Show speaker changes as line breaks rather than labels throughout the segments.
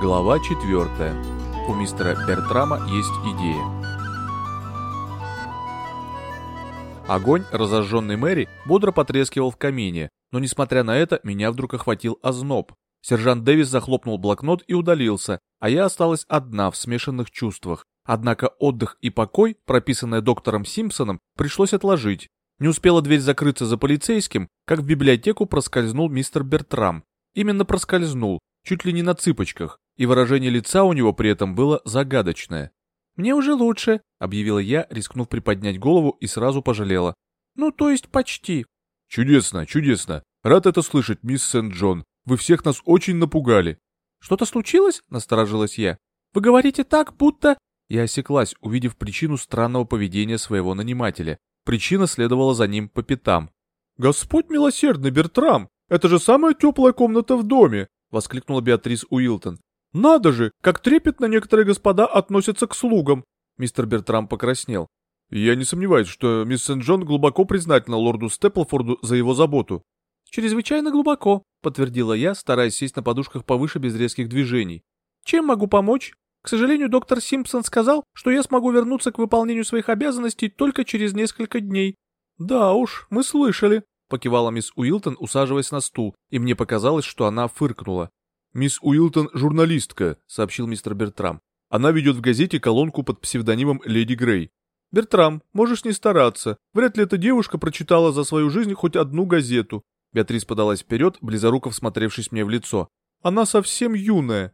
Глава 4. У мистера Бертрама есть идея. Огонь, разожженный Мэри, бодро потрескивал в камине, но несмотря на это, меня вдруг охватил озноб. Сержант Дэвис захлопнул блокнот и удалился, а я осталась одна в смешанных чувствах. Однако отдых и покой, прописанные доктором Симпсоном, пришлось отложить. Не успела дверь закрыться за полицейским, как в библиотеку проскользнул мистер Бертрам. Именно проскользнул, чуть ли не на цыпочках, и выражение лица у него при этом было загадочное. «Мне уже лучше», — объявила я, рискнув приподнять голову и сразу пожалела. «Ну, то есть почти».
«Чудесно, чудесно. Рад это слышать, мисс Сент-Джон. Вы всех нас очень напугали».
«Что-то случилось?» — насторожилась я. «Вы говорите так, будто...» Я осеклась, увидев причину странного поведения своего нанимателя. Причина следовала за ним по пятам.
«Господь милосердный, Бертрам! Это же самая теплая комната в доме!» — воскликнула Беатрис Уилтон. «Надо же, как трепетно некоторые господа относятся к слугам!» Мистер Бертрам покраснел. «Я не сомневаюсь, что мисс Сент-Джон глубоко признательна лорду Степлфорду за его заботу».
«Чрезвычайно глубоко», — подтвердила я, стараясь сесть на подушках повыше без резких движений. «Чем могу помочь? К сожалению, доктор Симпсон сказал, что я смогу вернуться к выполнению своих обязанностей только через несколько дней».
«Да уж, мы слышали»,
покивала мисс Уилтон, усаживаясь на стул, и мне показалось, что она фыркнула.
«Мисс Уилтон — журналистка», — сообщил мистер Бертрам. «Она ведет в газете колонку под псевдонимом Леди Грей. Бертрам, можешь не стараться. Вряд ли эта девушка прочитала за свою жизнь хоть одну газету».
Беатрис подалась вперед, близоруко всмотревшись мне в лицо.
«Она совсем юная».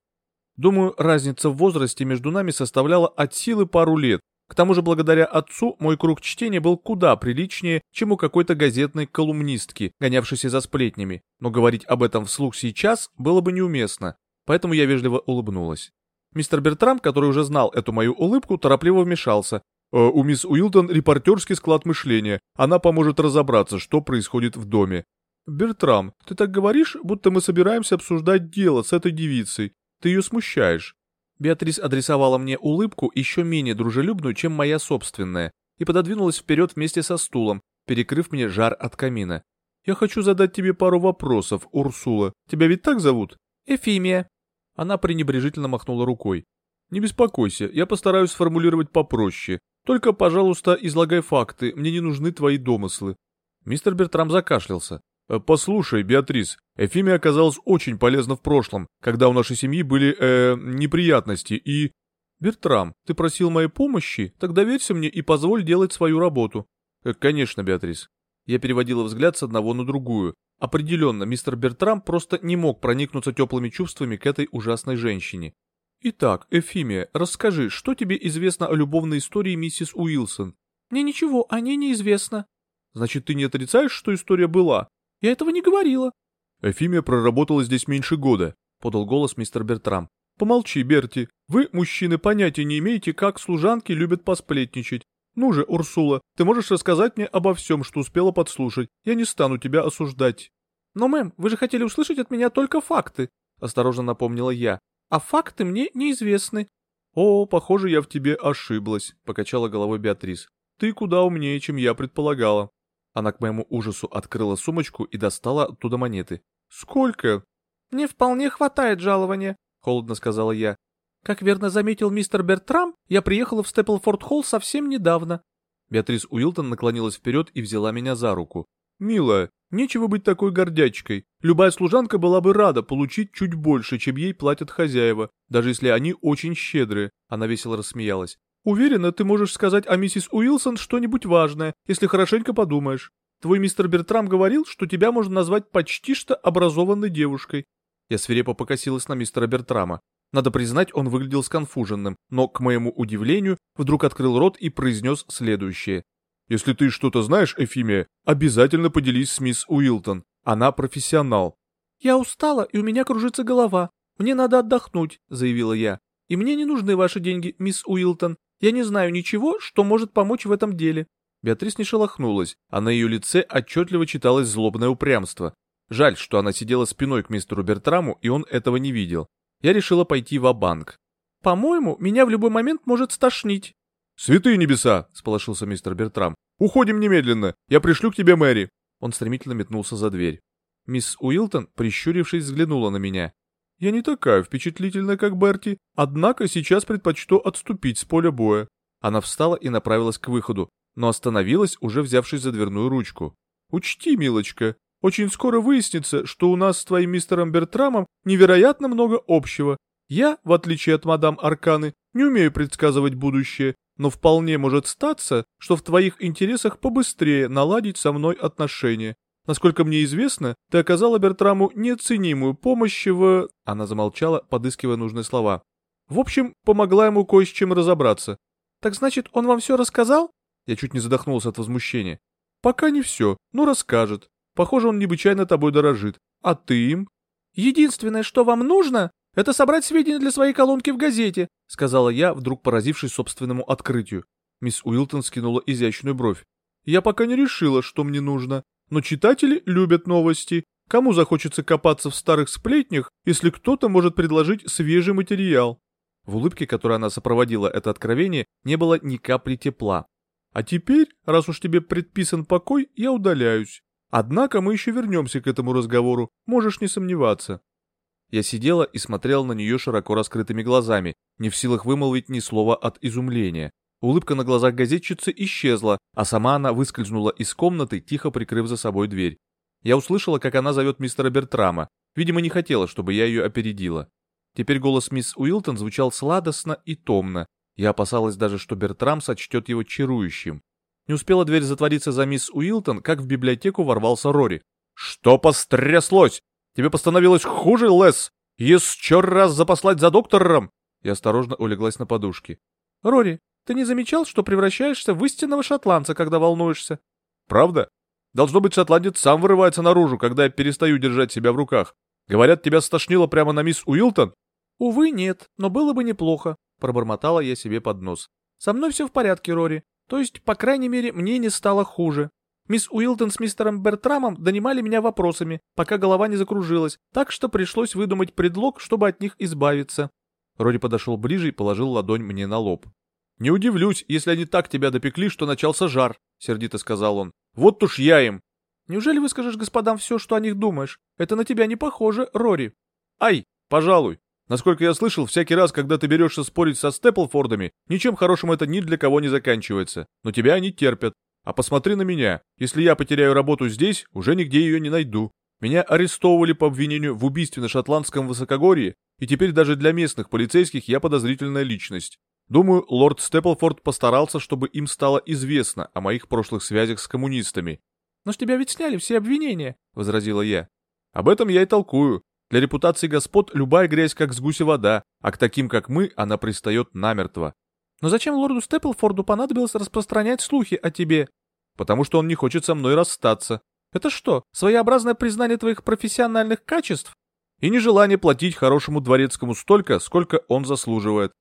Думаю, разница в возрасте между нами составляла от силы пару лет, к тому же, благодаря отцу, мой круг чтения был куда приличнее, чем у какой-то газетной колумнистки, гонявшейся за сплетнями, но говорить об этом вслух сейчас было бы неуместно, поэтому я вежливо улыбнулась. Мистер Бертрам, который уже знал эту мою улыбку, торопливо вмешался.
«Э, «У мисс Уилтон репортерский склад мышления, она поможет разобраться, что происходит в доме». «Бертрам, ты так говоришь, будто мы собираемся обсуждать дело с этой девицей. Ты ее смущаешь».
Беатрис адресовала мне улыбку еще менее дружелюбную, чем моя собственная, и пододвинулась вперед вместе со стулом, перекрыв мне жар от камина.
«Я хочу задать тебе пару вопросов, Урсула. Тебя ведь так зовут?»
«Эфимия».
Она пренебрежительно махнула рукой. «Не беспокойся, я постараюсь сформулировать попроще. Только, пожалуйста, излагай факты, мне не нужны твои домыслы».
Мистер Бертрам закашлялся.
Э, «Послушай, Беатрис, Эфимия оказалась очень полезна в прошлом, когда у нашей семьи были, э, неприятности и...» «Бертрам, ты просил моей помощи? Так доверься мне и позволь делать свою работу».
Э, «Конечно, Беатрис». Я переводила взгляд с одного на другую. Определенно, мистер Бертрам просто не мог проникнуться теплыми чувствами к этой ужасной женщине. «Итак, Эфимия, расскажи, что тебе известно о любовной истории миссис Уилсон?»
«Мне ничего о ней не известно».
«Значит, ты не отрицаешь, что история была?»
Я этого не говорила.
Эфимия проработала здесь меньше года, подал голос мистер Бертрам. Помолчи, Берти. Вы, мужчины, понятия не имеете, как служанки любят посплетничать. Ну же, Урсула, ты можешь рассказать мне обо всем, что успела подслушать. Я не стану тебя осуждать.
Но, мэм, вы же хотели услышать от меня только факты, осторожно напомнила я. А факты мне неизвестны.
О, похоже, я в тебе ошиблась, покачала головой Беатрис. Ты куда умнее, чем я предполагала.
Она к моему ужасу открыла сумочку и достала оттуда монеты.
«Сколько?»
«Мне вполне хватает жалования», — холодно сказала я. «Как верно заметил мистер Бертрам, я приехала в Степлфорд-Холл совсем недавно».
Беатрис Уилтон наклонилась вперед и взяла меня за руку.
«Милая, нечего быть такой гордячкой. Любая служанка была бы рада получить чуть больше, чем ей платят хозяева, даже если они очень щедрые». Она весело рассмеялась. Уверена, ты можешь сказать о миссис Уилсон что-нибудь важное, если хорошенько подумаешь. Твой мистер Бертрам говорил, что тебя можно назвать почти что образованной девушкой.
Я свирепо покосилась на мистера Бертрама. Надо признать, он выглядел сконфуженным, но, к моему удивлению, вдруг открыл рот и произнес следующее.
«Если ты что-то знаешь, Эфимия, обязательно поделись с мисс Уилтон. Она профессионал».
«Я устала, и у меня кружится голова. Мне надо отдохнуть», — заявила я. «И мне не нужны ваши деньги, мисс Уилтон. Я не знаю ничего, что может помочь в этом деле».
Беатрис не шелохнулась, а на ее лице отчетливо читалось злобное упрямство. Жаль, что она сидела спиной к мистеру Бертраму, и он этого не видел. Я решила пойти в банк
«По-моему, меня в любой момент может стошнить».
«Святые небеса!» — сполошился мистер Бертрам. «Уходим немедленно! Я пришлю к тебе Мэри!»
Он стремительно метнулся за дверь. Мисс Уилтон, прищурившись, взглянула на меня.
Я не такая впечатлительная, как Берти, однако сейчас предпочту отступить с поля боя.
Она встала и направилась к выходу, но остановилась, уже взявшись за дверную ручку.
Учти, милочка, очень скоро выяснится, что у нас с твоим мистером Бертрамом невероятно много общего. Я, в отличие от мадам Арканы, не умею предсказывать будущее, но вполне может статься, что в твоих интересах побыстрее наладить со мной отношения. Насколько мне известно, ты оказала Бертраму неоценимую помощь в...» Она замолчала, подыскивая нужные слова. «В общем, помогла ему кое с чем разобраться».
«Так значит, он вам все рассказал?»
Я чуть не задохнулся от возмущения. «Пока не все, но расскажет. Похоже, он необычайно тобой дорожит. А ты им?»
«Единственное, что вам нужно, это собрать сведения для своей колонки в газете», сказала я, вдруг поразившись собственному открытию.
Мисс Уилтон скинула изящную бровь. «Я пока не решила, что мне нужно. Но читатели любят новости. Кому захочется копаться в старых сплетнях, если кто-то может предложить свежий материал?»
В улыбке, которой она сопроводила это откровение, не было ни капли тепла.
«А теперь, раз уж тебе предписан покой, я удаляюсь. Однако мы еще вернемся к этому разговору, можешь не сомневаться».
Я сидела и смотрела на нее широко раскрытыми глазами, не в силах вымолвить ни слова от изумления. Улыбка на глазах газетчицы исчезла, а сама она выскользнула из комнаты, тихо прикрыв за собой дверь. Я услышала, как она зовет мистера Бертрама. Видимо, не хотела, чтобы я ее опередила. Теперь голос мисс Уилтон звучал сладостно и томно. Я опасалась даже, что Бертрам сочтет его чарующим. Не успела дверь затвориться за мисс Уилтон, как в библиотеку ворвался Рори. «Что постряслось? Тебе постановилось хуже, Лес? Еще раз запослать за доктором!» Я осторожно улеглась на подушке.
«Рори, ты не замечал, что превращаешься в истинного шотландца, когда волнуешься?»
«Правда? Должно быть, шотландец сам вырывается наружу, когда я перестаю держать себя в руках. Говорят, тебя стошнило прямо на мисс Уилтон?»
«Увы, нет, но было бы неплохо», — пробормотала я себе под нос. «Со мной все в порядке, Рори. То есть, по крайней мере, мне не стало хуже. Мисс Уилтон с мистером Бертрамом донимали меня вопросами, пока голова не закружилась, так что пришлось выдумать предлог, чтобы от них избавиться.
Роди подошел ближе и положил ладонь мне на лоб.
«Не удивлюсь, если они так тебя допекли, что начался жар», — сердито сказал он. «Вот уж я им!»
«Неужели выскажешь господам все, что о них думаешь? Это на тебя не похоже, Рори».
«Ай, пожалуй. Насколько я слышал, всякий раз, когда ты берешься спорить со Степлфордами, ничем хорошим это ни для кого не заканчивается. Но тебя они терпят. А посмотри на меня. Если я потеряю работу здесь, уже нигде ее не найду. Меня арестовывали по обвинению в убийстве на шотландском высокогорье, и теперь даже для местных полицейских я подозрительная личность. Думаю, лорд Степлфорд постарался, чтобы им стало известно о моих прошлых связях с коммунистами.
«Но с тебя ведь сняли все обвинения», — возразила я.
«Об этом я и толкую. Для репутации господ любая грязь как с гуся вода, а к таким, как мы, она пристает намертво.
Но зачем лорду Степлфорду понадобилось распространять слухи о тебе?
Потому что он не хочет со мной расстаться.
Это что, своеобразное признание твоих профессиональных качеств?
И нежелание платить хорошему дворецкому столько, сколько он заслуживает.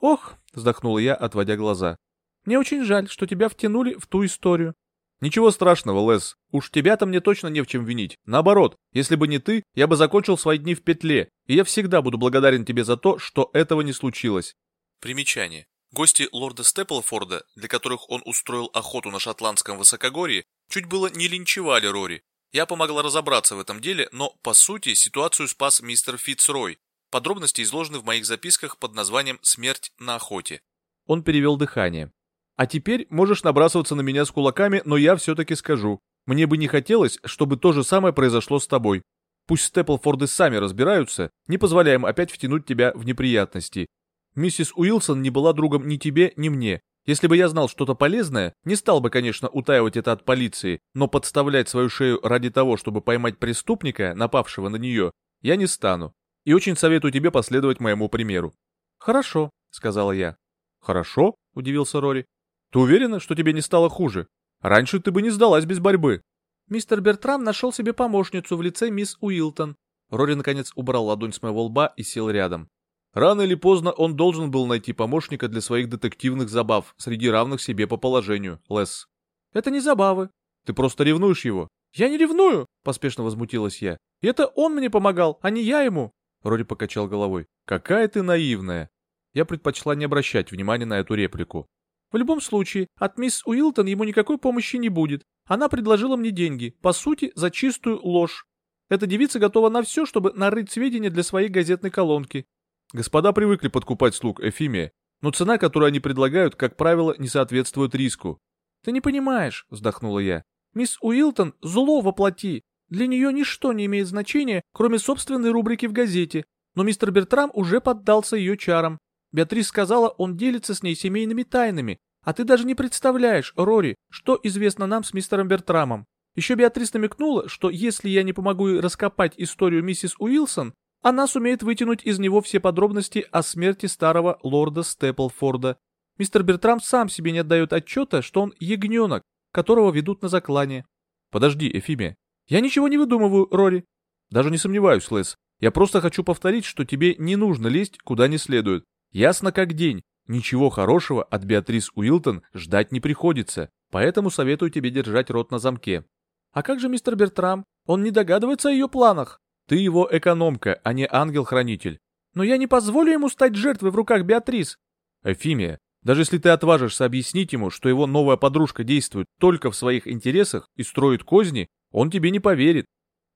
Ох, вздохнула я, отводя глаза. Мне очень жаль, что тебя втянули в ту историю.
Ничего страшного, Лес. Уж тебя-то мне точно не в чем винить. Наоборот, если бы не ты, я бы закончил свои дни в петле, и я всегда буду благодарен тебе за то, что этого не случилось.
Примечание. Гости лорда Степлфорда, для которых он устроил охоту на шотландском высокогорье, чуть было не линчевали Рори. Я помогла разобраться в этом деле, но, по сути, ситуацию спас мистер Фитцрой. Подробности изложены в моих записках под названием «Смерть на охоте».
Он перевел дыхание. «А теперь можешь набрасываться на меня с кулаками, но я все-таки скажу. Мне бы не хотелось, чтобы то же самое произошло с тобой. Пусть Степлфорды сами разбираются, не позволяем опять втянуть тебя в неприятности. Миссис Уилсон не была другом ни тебе, ни мне. Если бы я знал что-то полезное, не стал бы, конечно, утаивать это от полиции, но подставлять свою шею ради того, чтобы поймать преступника, напавшего на нее, я не стану. И очень советую тебе последовать моему примеру.
Хорошо, сказала я.
Хорошо? удивился Рори. Ты уверена, что тебе не стало хуже? Раньше ты бы не сдалась без борьбы.
Мистер Бертрам нашел себе помощницу в лице мисс Уилтон. Рори наконец убрал ладонь с моего лба и сел рядом.
Рано или поздно он должен был найти помощника для своих детективных забав среди равных себе по положению, Лес.
Это не забавы.
Ты просто ревнуешь его.
Я не ревную, поспешно возмутилась я. Это он мне помогал, а не я ему.
Роди покачал головой. Какая ты наивная. Я предпочла не обращать внимания на эту реплику.
В любом случае, от мисс Уилтон ему никакой помощи не будет. Она предложила мне деньги, по сути, за чистую ложь. Эта девица готова на все, чтобы нарыть сведения для своей газетной колонки.
Господа привыкли подкупать слуг Эфимия, но цена, которую они предлагают, как правило, не соответствует риску.
«Ты не понимаешь», — вздохнула я. «Мисс Уилтон — зло воплоти. Для нее ничто не имеет значения, кроме собственной рубрики в газете. Но мистер Бертрам уже поддался ее чарам. Беатрис сказала, он делится с ней семейными тайнами. А ты даже не представляешь, Рори, что известно нам с мистером Бертрамом. Еще Беатрис намекнула, что если я не помогу раскопать историю миссис Уилсон, она сумеет вытянуть из него все подробности о смерти старого лорда Степлфорда. Мистер Бертрам сам себе не отдает отчета, что он ягненок, которого ведут на заклание.
Подожди, Эфимия.
Я ничего не выдумываю, Рори.
Даже не сомневаюсь, Лес. Я просто хочу повторить, что тебе не нужно лезть куда не следует. Ясно как день. Ничего хорошего от Беатрис Уилтон ждать не приходится, поэтому советую тебе держать рот на замке.
А как же мистер Бертрам? Он не догадывается о ее планах.
Ты его экономка, а не ангел-хранитель.
Но я не позволю ему стать жертвой в руках Беатрис.
Эфимия, даже если ты отважишься объяснить ему, что его новая подружка действует только в своих интересах и строит козни, он тебе не поверит.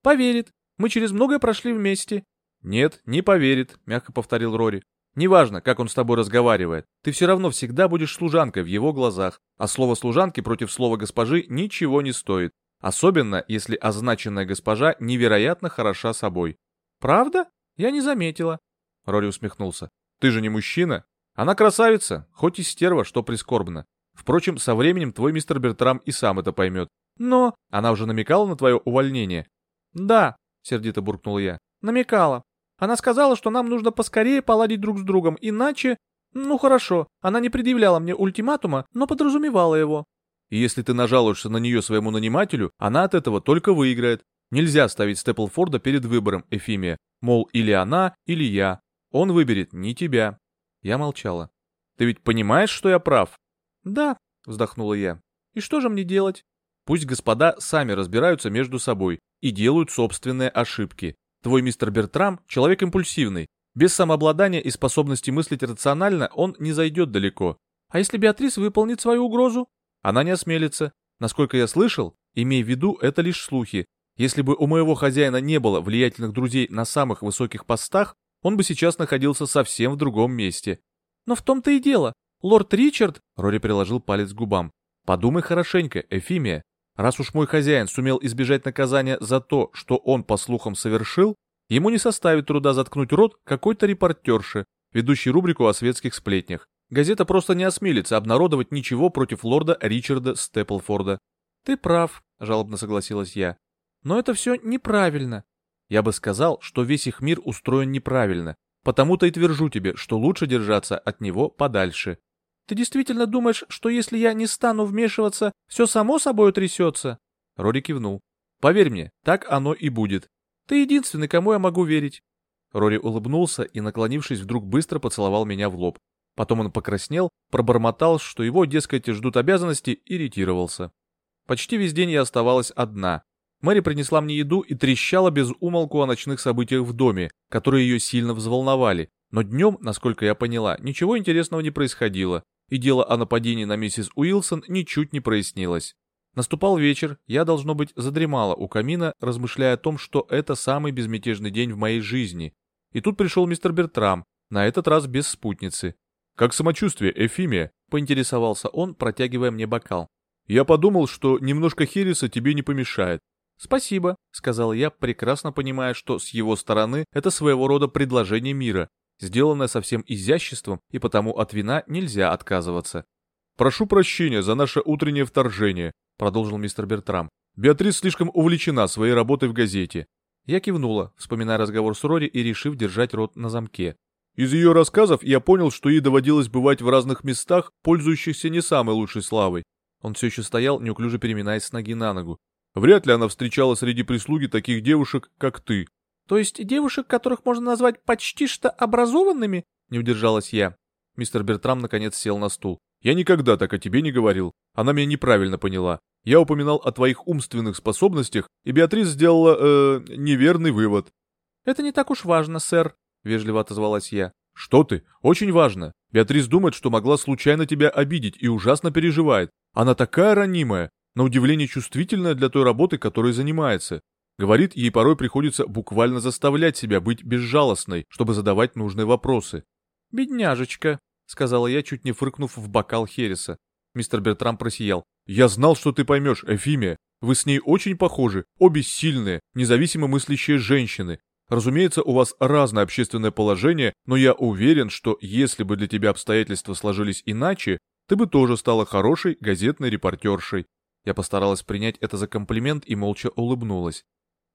Поверит. Мы через многое прошли вместе.
Нет, не поверит, мягко повторил Рори. Неважно, как он с тобой разговаривает, ты все равно всегда будешь служанкой в его глазах, а слово служанки против слова госпожи ничего не стоит, особенно если означенная госпожа невероятно хороша собой.
Правда? Я не заметила.
Рори усмехнулся. Ты же не мужчина? Она красавица, хоть и стерва, что прискорбно. Впрочем, со временем твой мистер Бертрам и сам это поймет.
Но...
Она уже намекала на твое увольнение?
Да, сердито буркнул я. Намекала. Она сказала, что нам нужно поскорее поладить друг с другом, иначе... Ну хорошо, она не предъявляла мне ультиматума, но подразумевала его.
Если ты нажалуешься на нее своему нанимателю, она от этого только выиграет. Нельзя ставить Степлфорда перед выбором, Эфимия. Мол, или она, или я. Он выберет не тебя. Я молчала. Ты ведь понимаешь, что я прав?
Да, вздохнула я. И что же мне делать?
Пусть господа сами разбираются между собой и делают собственные ошибки. Твой мистер Бертрам — человек импульсивный. Без самообладания и способности мыслить рационально он не зайдет далеко.
А если Беатрис выполнит свою угрозу?
Она не осмелится. Насколько я слышал, имей в виду, это лишь слухи. Если бы у моего хозяина не было влиятельных друзей на самых высоких постах, он бы сейчас находился совсем в другом месте.
Но в том-то и дело. Лорд Ричард...
Рори приложил палец к губам. Подумай хорошенько, Эфимия. Раз уж мой хозяин сумел избежать наказания за то, что он, по слухам, совершил, ему не составит труда заткнуть рот какой-то репортерши, ведущей рубрику о светских сплетнях. Газета просто не осмелится обнародовать ничего против лорда Ричарда Степлфорда.
«Ты прав», — жалобно согласилась я. «Но это все неправильно».
Я бы сказал, что весь их мир устроен неправильно, потому-то и твержу тебе, что лучше держаться от него подальше.
Ты действительно думаешь, что если я не стану вмешиваться, все само собой утрясется?»
Рори кивнул. «Поверь мне, так оно и будет.
Ты единственный, кому я могу верить».
Рори улыбнулся и, наклонившись, вдруг быстро поцеловал меня в лоб. Потом он покраснел, пробормотал, что его, дескать, ждут обязанности, иритировался. Почти весь день я оставалась одна. Мэри принесла мне еду и трещала без умолку о ночных событиях в доме, которые ее сильно взволновали. Но днем, насколько я поняла, ничего интересного не происходило и дело о нападении на миссис Уилсон ничуть не прояснилось. Наступал вечер, я, должно быть, задремала у камина, размышляя о том, что это самый безмятежный день в моей жизни. И тут пришел мистер Бертрам, на этот раз без спутницы. «Как самочувствие, Эфимия?» — поинтересовался он, протягивая мне бокал. «Я подумал, что немножко хереса тебе не помешает».
«Спасибо», — сказал я, прекрасно понимая, что с его стороны это своего рода предложение мира, сделанное со всем изяществом, и потому от вина нельзя отказываться.
«Прошу прощения за наше утреннее вторжение», — продолжил мистер Бертрам. «Беатрис слишком увлечена своей работой в газете».
Я кивнула, вспоминая разговор с Рори и решив держать рот на замке.
Из ее рассказов я понял, что ей доводилось бывать в разных местах, пользующихся не самой лучшей славой.
Он все еще стоял, неуклюже переминаясь с ноги на ногу.
Вряд ли она встречала среди прислуги таких девушек, как ты.
То есть девушек, которых можно назвать почти что образованными? Не удержалась я.
Мистер Бертрам наконец сел на стул. Я никогда так о тебе не говорил. Она меня неправильно поняла. Я упоминал о твоих умственных способностях, и Беатрис сделала, э, неверный вывод.
Это не так уж важно, сэр, вежливо отозвалась я.
Что ты? Очень важно. Беатрис думает, что могла случайно тебя обидеть и ужасно переживает. Она такая ранимая, на удивление чувствительная для той работы, которой занимается. Говорит, ей порой приходится буквально заставлять себя быть безжалостной, чтобы задавать нужные вопросы.
«Бедняжечка», — сказала я, чуть не фыркнув в бокал Хереса.
Мистер Бертрам просиял. «Я знал, что ты поймешь, Эфимия. Вы с ней очень похожи, обе сильные, независимо мыслящие женщины. Разумеется, у вас разное общественное положение, но я уверен, что если бы для тебя обстоятельства сложились иначе, ты бы тоже стала хорошей газетной репортершей. Я постаралась принять это за комплимент и молча улыбнулась.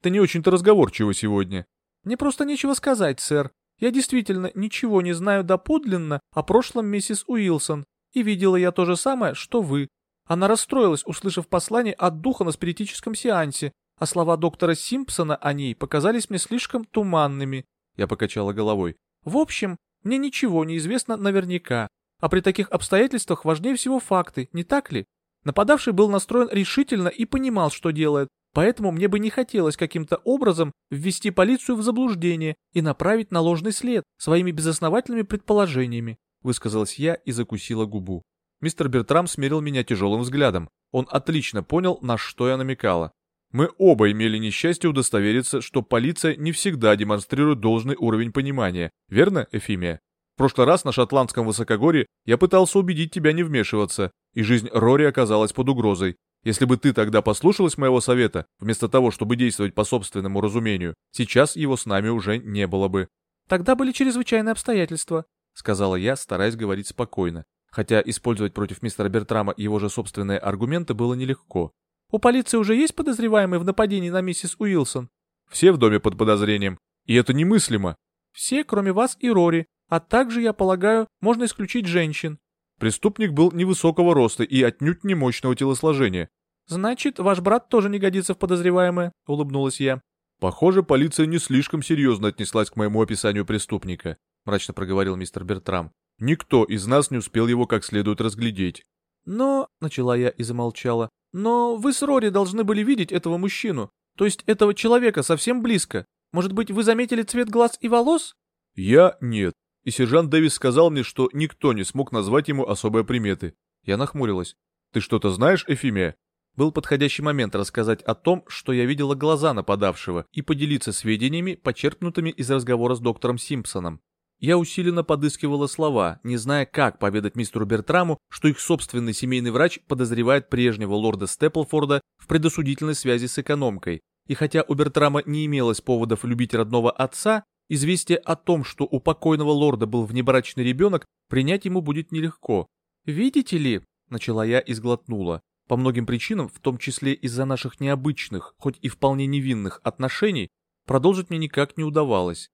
Ты не очень-то разговорчива сегодня.
Мне просто нечего сказать, сэр. Я действительно ничего не знаю доподлинно о прошлом миссис Уилсон, и видела я то же самое, что вы. Она расстроилась, услышав послание от духа на спиритическом сеансе, а слова доктора Симпсона о ней показались мне слишком туманными. Я покачала головой. В общем, мне ничего не известно наверняка, а при таких обстоятельствах важнее всего факты, не так ли? Нападавший был настроен решительно и понимал, что делает, поэтому мне бы не хотелось каким-то образом ввести полицию в заблуждение и направить на ложный след своими безосновательными предположениями, высказалась я и закусила губу.
Мистер Бертрам смерил меня тяжелым взглядом. Он отлично понял, на что я намекала. Мы оба имели несчастье удостовериться, что полиция не всегда демонстрирует должный уровень понимания. Верно, Эфимия? В прошлый раз на шотландском высокогорье я пытался убедить тебя не вмешиваться, и жизнь Рори оказалась под угрозой. Если бы ты тогда послушалась моего совета, вместо того, чтобы действовать по собственному разумению, сейчас его с нами уже не было бы.
Тогда были чрезвычайные обстоятельства, сказала я, стараясь говорить спокойно хотя использовать против мистера Бертрама его же собственные аргументы было нелегко. «У полиции уже есть подозреваемые в нападении на миссис Уилсон?»
«Все в доме под подозрением. И это немыслимо».
«Все, кроме вас и Рори. А также, я полагаю, можно исключить женщин».
Преступник был невысокого роста и отнюдь не мощного телосложения.
«Значит, ваш брат тоже не годится в подозреваемое», — улыбнулась я.
«Похоже, полиция не слишком серьезно отнеслась к моему описанию преступника», — мрачно проговорил мистер Бертрам. Никто из нас не успел его как следует разглядеть.
«Но...» — начала я и замолчала. «Но вы с Рори должны были видеть этого мужчину, то есть этого человека совсем близко. Может быть, вы заметили цвет глаз и волос?»
«Я — нет. И сержант Дэвис сказал мне, что никто не смог назвать ему особые приметы. Я нахмурилась. «Ты что-то знаешь, Эфимия?» Был подходящий момент рассказать о том, что я видела глаза нападавшего, и поделиться сведениями, почерпнутыми из разговора с доктором Симпсоном. Я усиленно подыскивала слова, не зная, как поведать мистеру Бертраму, что их собственный семейный врач подозревает прежнего лорда Степлфорда в предосудительной связи с экономкой. И хотя у Бертрама не имелось поводов любить родного отца, известие о том, что у покойного лорда был внебрачный ребенок, принять ему будет нелегко. «Видите ли», — начала я и сглотнула, по многим причинам, в том числе из-за наших необычных, хоть и вполне невинных отношений, продолжить мне никак не удавалось.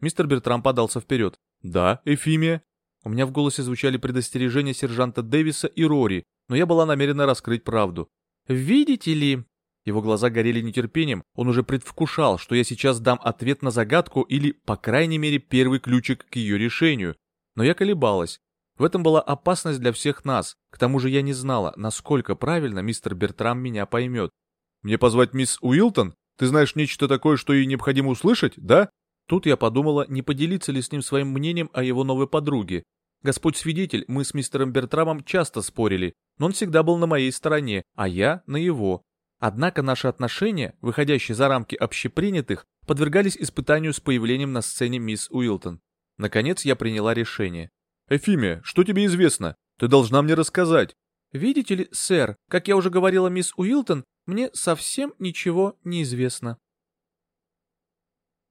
Мистер Бертрам подался вперед. «Да, Эфимия?» У меня в голосе звучали предостережения сержанта Дэвиса и Рори, но я была намерена раскрыть правду. «Видите ли...» Его глаза горели нетерпением, он уже предвкушал, что я сейчас дам ответ на загадку или, по крайней мере, первый ключик к ее решению. Но я колебалась. В этом была опасность для всех нас. К тому же я не знала, насколько правильно мистер Бертрам меня поймет. «Мне позвать мисс Уилтон? Ты знаешь нечто такое, что ей необходимо услышать, да?»
Тут я подумала, не поделиться ли с ним своим мнением о его новой подруге. Господь свидетель, мы с мистером Бертрамом часто спорили, но он всегда был на моей стороне, а я на его. Однако наши отношения, выходящие за рамки общепринятых, подвергались испытанию с появлением на сцене мисс Уилтон. Наконец я приняла решение.
«Эфимия, что тебе известно? Ты должна мне рассказать».
«Видите ли, сэр, как я уже говорила мисс Уилтон, мне совсем ничего не известно».